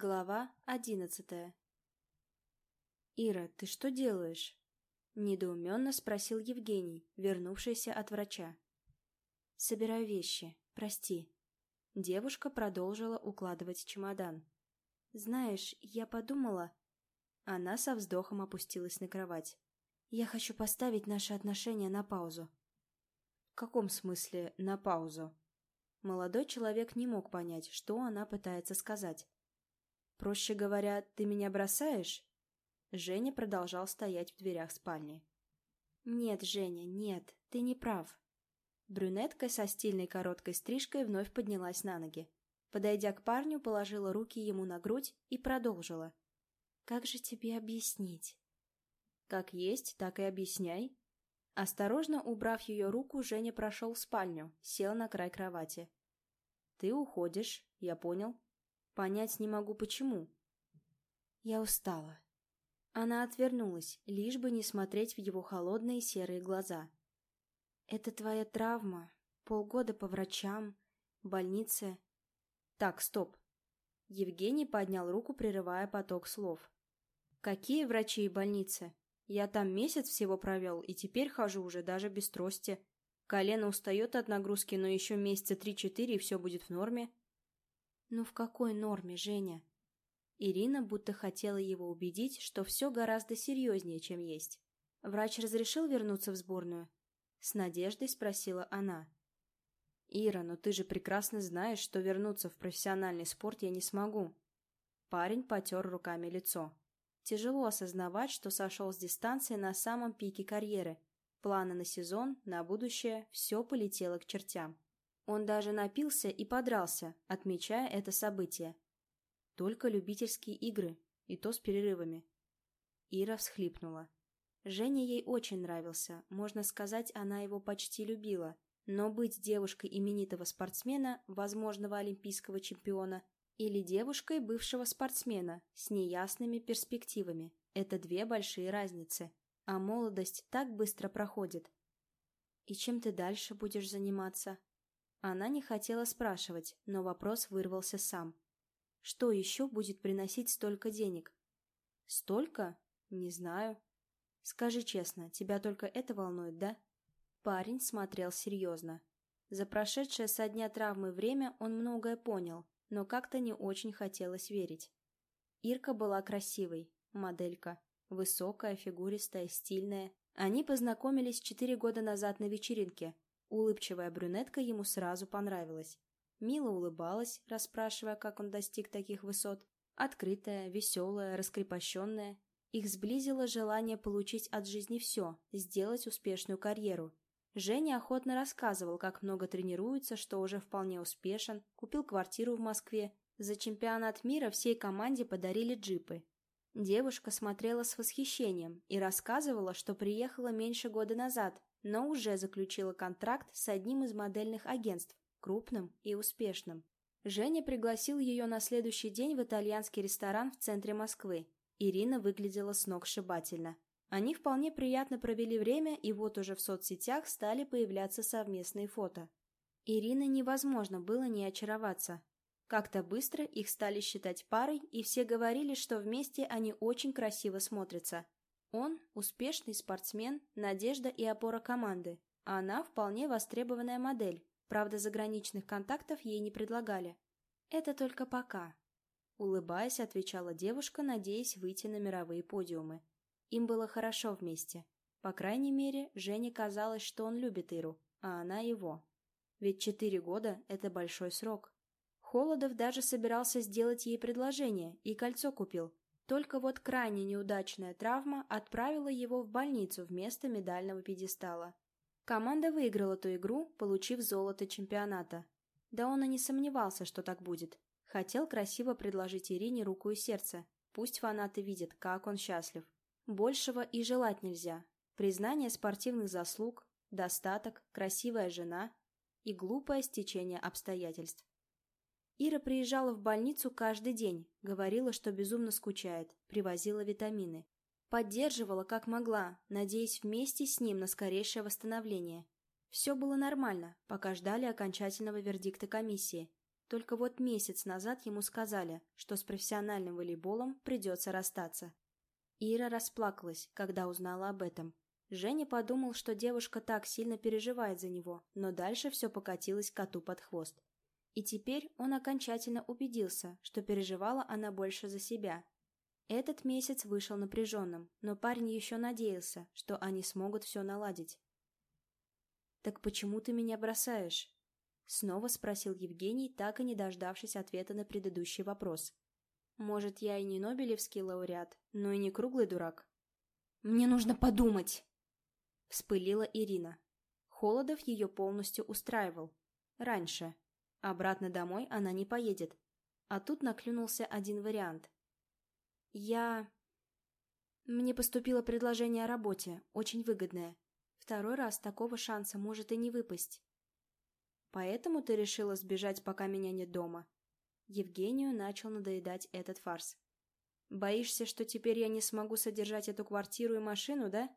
Глава одиннадцатая «Ира, ты что делаешь?» — недоуменно спросил Евгений, вернувшийся от врача. «Собираю вещи. Прости». Девушка продолжила укладывать чемодан. «Знаешь, я подумала...» Она со вздохом опустилась на кровать. «Я хочу поставить наши отношения на паузу». «В каком смысле «на паузу»?» Молодой человек не мог понять, что она пытается сказать. «Проще говоря, ты меня бросаешь?» Женя продолжал стоять в дверях спальни. «Нет, Женя, нет, ты не прав». Брюнетка со стильной короткой стрижкой вновь поднялась на ноги. Подойдя к парню, положила руки ему на грудь и продолжила. «Как же тебе объяснить?» «Как есть, так и объясняй». Осторожно убрав ее руку, Женя прошел в спальню, сел на край кровати. «Ты уходишь, я понял. Понять не могу, почему». «Я устала», она отвернулась, лишь бы не смотреть в его холодные серые глаза. «Это твоя травма. Полгода по врачам. Больнице». «Так, стоп». Евгений поднял руку, прерывая поток слов. «Какие врачи и больницы? Я там месяц всего провел, и теперь хожу уже даже без трости. Колено устает от нагрузки, но еще месяца три-четыре, и все будет в норме». «Ну в какой норме, Женя?» Ирина будто хотела его убедить, что все гораздо серьезнее, чем есть. «Врач разрешил вернуться в сборную?» С надеждой спросила она. «Ира, но ты же прекрасно знаешь, что вернуться в профессиональный спорт я не смогу». Парень потер руками лицо. Тяжело осознавать, что сошел с дистанции на самом пике карьеры. Планы на сезон, на будущее, все полетело к чертям. Он даже напился и подрался, отмечая это событие. Только любительские игры, и то с перерывами. Ира всхлипнула. Женя ей очень нравился, можно сказать, она его почти любила. Но быть девушкой именитого спортсмена, возможного олимпийского чемпиона, или девушкой бывшего спортсмена с неясными перспективами – это две большие разницы. А молодость так быстро проходит. «И чем ты дальше будешь заниматься?» Она не хотела спрашивать, но вопрос вырвался сам. Что еще будет приносить столько денег? Столько? Не знаю. Скажи честно, тебя только это волнует, да? Парень смотрел серьезно. За прошедшее со дня травмы время он многое понял, но как-то не очень хотелось верить. Ирка была красивой, моделька, высокая, фигуристая, стильная. Они познакомились четыре года назад на вечеринке. Улыбчивая брюнетка ему сразу понравилась. Мила улыбалась, расспрашивая, как он достиг таких высот. Открытая, веселая, раскрепощенная. Их сблизило желание получить от жизни все, сделать успешную карьеру. Женя охотно рассказывал, как много тренируется, что уже вполне успешен, купил квартиру в Москве. За чемпионат мира всей команде подарили джипы. Девушка смотрела с восхищением и рассказывала, что приехала меньше года назад, но уже заключила контракт с одним из модельных агентств, крупным и успешным. Женя пригласил ее на следующий день в итальянский ресторан в центре Москвы. Ирина выглядела сногсшибательно. Они вполне приятно провели время, и вот уже в соцсетях стали появляться совместные фото. Ирины невозможно было не очароваться. Как-то быстро их стали считать парой, и все говорили, что вместе они очень красиво смотрятся. Он – успешный спортсмен, надежда и опора команды, а она – вполне востребованная модель, Правда, заграничных контактов ей не предлагали. «Это только пока», — улыбаясь, отвечала девушка, надеясь выйти на мировые подиумы. Им было хорошо вместе. По крайней мере, Жене казалось, что он любит Иру, а она его. Ведь четыре года — это большой срок. Холодов даже собирался сделать ей предложение и кольцо купил. Только вот крайне неудачная травма отправила его в больницу вместо медального пьедестала. Команда выиграла ту игру, получив золото чемпионата. Да он и не сомневался, что так будет. Хотел красиво предложить Ирине руку и сердце. Пусть фанаты видят, как он счастлив. Большего и желать нельзя. Признание спортивных заслуг, достаток, красивая жена и глупое стечение обстоятельств. Ира приезжала в больницу каждый день, говорила, что безумно скучает, привозила витамины. Поддерживала как могла, надеясь вместе с ним на скорейшее восстановление. Все было нормально, пока ждали окончательного вердикта комиссии. Только вот месяц назад ему сказали, что с профессиональным волейболом придется расстаться. Ира расплакалась, когда узнала об этом. Женя подумал, что девушка так сильно переживает за него, но дальше все покатилось коту под хвост. И теперь он окончательно убедился, что переживала она больше за себя. Этот месяц вышел напряженным, но парень еще надеялся, что они смогут все наладить. «Так почему ты меня бросаешь?» Снова спросил Евгений, так и не дождавшись ответа на предыдущий вопрос. «Может, я и не Нобелевский лауреат, но и не круглый дурак?» «Мне нужно подумать!» Вспылила Ирина. Холодов ее полностью устраивал. Раньше. Обратно домой она не поедет. А тут наклюнулся один вариант. «Я...» Мне поступило предложение о работе, очень выгодное. Второй раз такого шанса может и не выпасть. Поэтому ты решила сбежать, пока меня нет дома?» Евгению начал надоедать этот фарс. «Боишься, что теперь я не смогу содержать эту квартиру и машину, да?»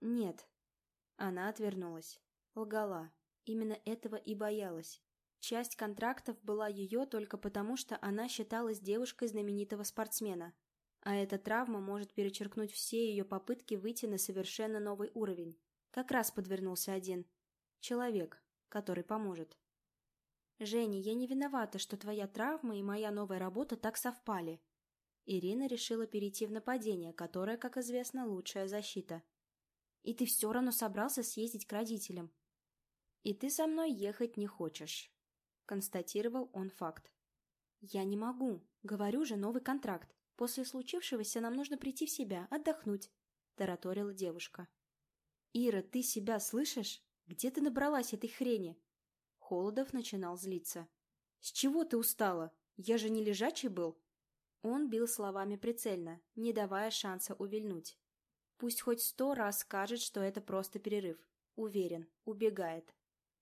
«Нет». Она отвернулась. Лгала. Именно этого и боялась. Часть контрактов была ее только потому, что она считалась девушкой знаменитого спортсмена. А эта травма может перечеркнуть все ее попытки выйти на совершенно новый уровень. Как раз подвернулся один. Человек, который поможет. «Женя, я не виновата, что твоя травма и моя новая работа так совпали». Ирина решила перейти в нападение, которое, как известно, лучшая защита. «И ты все равно собрался съездить к родителям». «И ты со мной ехать не хочешь», — констатировал он факт. «Я не могу. Говорю же, новый контракт. После случившегося нам нужно прийти в себя, отдохнуть», — тараторила девушка. «Ира, ты себя слышишь? Где ты набралась этой хрени?» Холодов начинал злиться. «С чего ты устала? Я же не лежачий был!» Он бил словами прицельно, не давая шанса увильнуть. Пусть хоть сто раз скажет, что это просто перерыв. Уверен, убегает.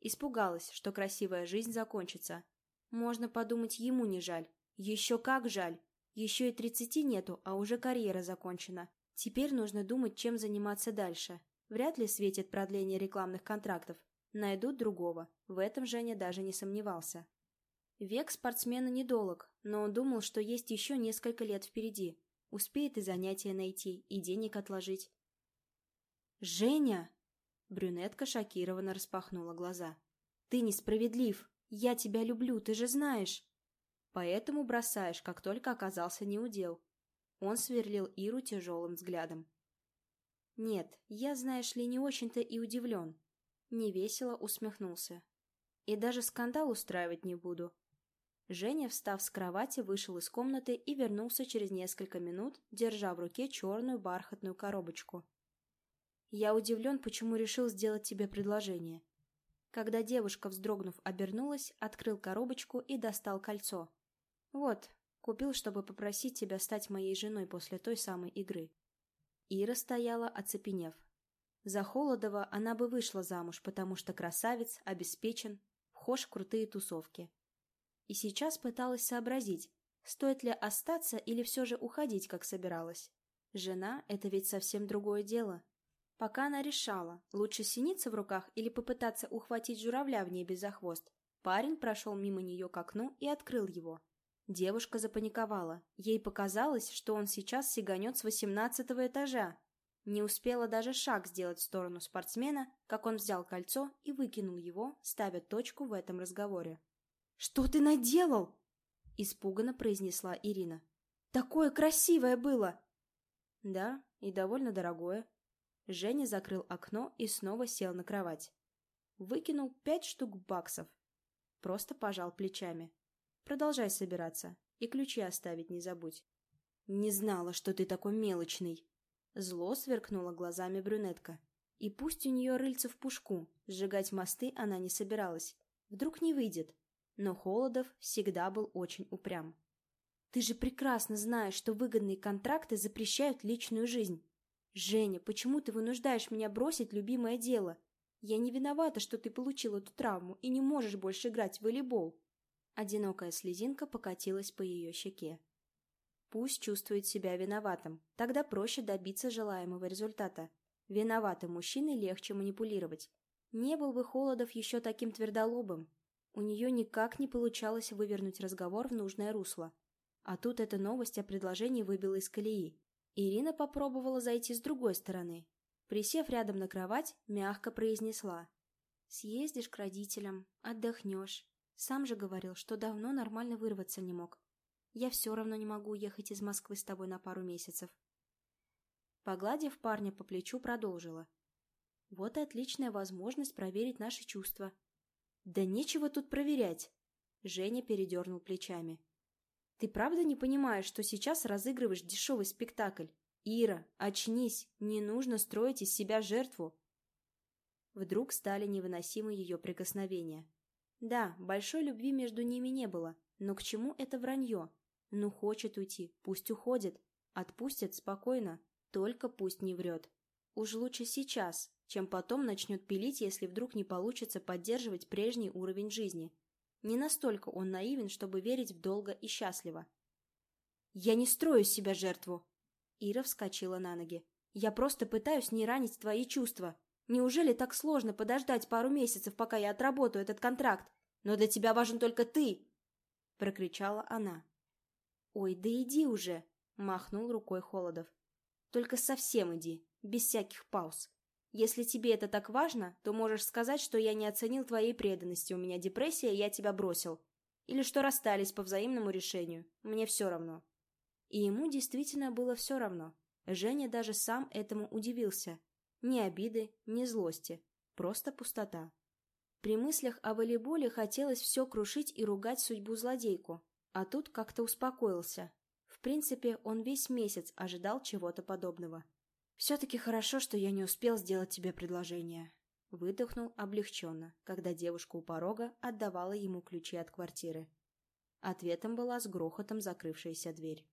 Испугалась, что красивая жизнь закончится. Можно подумать, ему не жаль. Еще как жаль. Еще и тридцати нету, а уже карьера закончена. Теперь нужно думать, чем заниматься дальше. Вряд ли светит продление рекламных контрактов. Найдут другого. В этом Женя даже не сомневался. Век спортсмена недолг, но он думал, что есть еще несколько лет впереди. Успеет и занятия найти, и денег отложить. «Женя!» Брюнетка шокированно распахнула глаза. «Ты несправедлив! Я тебя люблю, ты же знаешь!» «Поэтому бросаешь, как только оказался неудел». Он сверлил Иру тяжелым взглядом. «Нет, я, знаешь ли, не очень-то и удивлен». Невесело усмехнулся. «И даже скандал устраивать не буду». Женя, встав с кровати, вышел из комнаты и вернулся через несколько минут, держа в руке черную бархатную коробочку. «Я удивлен, почему решил сделать тебе предложение». Когда девушка, вздрогнув, обернулась, открыл коробочку и достал кольцо. «Вот, купил, чтобы попросить тебя стать моей женой после той самой игры». Ира стояла, оцепенев. За Холодова она бы вышла замуж, потому что красавец, обеспечен, вхож в крутые тусовки. И сейчас пыталась сообразить, стоит ли остаться или все же уходить, как собиралась. Жена — это ведь совсем другое дело. Пока она решала, лучше синиться в руках или попытаться ухватить журавля в небе за хвост, парень прошел мимо нее к окну и открыл его. Девушка запаниковала. Ей показалось, что он сейчас сиганет с восемнадцатого этажа. Не успела даже шаг сделать в сторону спортсмена, как он взял кольцо и выкинул его, ставя точку в этом разговоре. «Что ты наделал?» – испуганно произнесла Ирина. «Такое красивое было!» «Да, и довольно дорогое». Женя закрыл окно и снова сел на кровать. Выкинул пять штук баксов. Просто пожал плечами. Продолжай собираться. И ключи оставить не забудь. Не знала, что ты такой мелочный. Зло сверкнула глазами брюнетка. И пусть у нее рыльца в пушку, сжигать мосты она не собиралась. Вдруг не выйдет. Но Холодов всегда был очень упрям. Ты же прекрасно знаешь, что выгодные контракты запрещают личную жизнь. Женя, почему ты вынуждаешь меня бросить любимое дело? Я не виновата, что ты получил эту травму и не можешь больше играть в волейбол. Одинокая слезинка покатилась по ее щеке. Пусть чувствует себя виноватым, тогда проще добиться желаемого результата. Виноватым мужчиной легче манипулировать. Не был бы Холодов еще таким твердолобым. У нее никак не получалось вывернуть разговор в нужное русло. А тут эта новость о предложении выбила из колеи. Ирина попробовала зайти с другой стороны. Присев рядом на кровать, мягко произнесла. «Съездишь к родителям, отдохнешь. Сам же говорил, что давно нормально вырваться не мог. Я все равно не могу уехать из Москвы с тобой на пару месяцев». Погладив парня по плечу, продолжила. «Вот и отличная возможность проверить наши чувства. «Да нечего тут проверять!» Женя передернул плечами. «Ты правда не понимаешь, что сейчас разыгрываешь дешевый спектакль? Ира, очнись! Не нужно строить из себя жертву!» Вдруг стали невыносимы ее прикосновения. Да, большой любви между ними не было, но к чему это вранье? Ну, хочет уйти, пусть уходит. Отпустит спокойно, только пусть не врет. Уж лучше сейчас, чем потом начнет пилить, если вдруг не получится поддерживать прежний уровень жизни. Не настолько он наивен, чтобы верить в долго и счастливо. «Я не строю себя жертву!» Ира вскочила на ноги. «Я просто пытаюсь не ранить твои чувства. Неужели так сложно подождать пару месяцев, пока я отработаю этот контракт? Но для тебя важен только ты!» Прокричала она. «Ой, да иди уже!» Махнул рукой Холодов. «Только совсем иди, без всяких пауз. Если тебе это так важно, то можешь сказать, что я не оценил твоей преданности, у меня депрессия, я тебя бросил. Или что расстались по взаимному решению. Мне все равно. И ему действительно было все равно. Женя даже сам этому удивился. Ни обиды, ни злости. Просто пустота. При мыслях о волейболе хотелось все крушить и ругать судьбу злодейку. А тут как-то успокоился. В принципе, он весь месяц ожидал чего-то подобного. «Все-таки хорошо, что я не успел сделать тебе предложение», — выдохнул облегченно, когда девушка у порога отдавала ему ключи от квартиры. Ответом была с грохотом закрывшаяся дверь.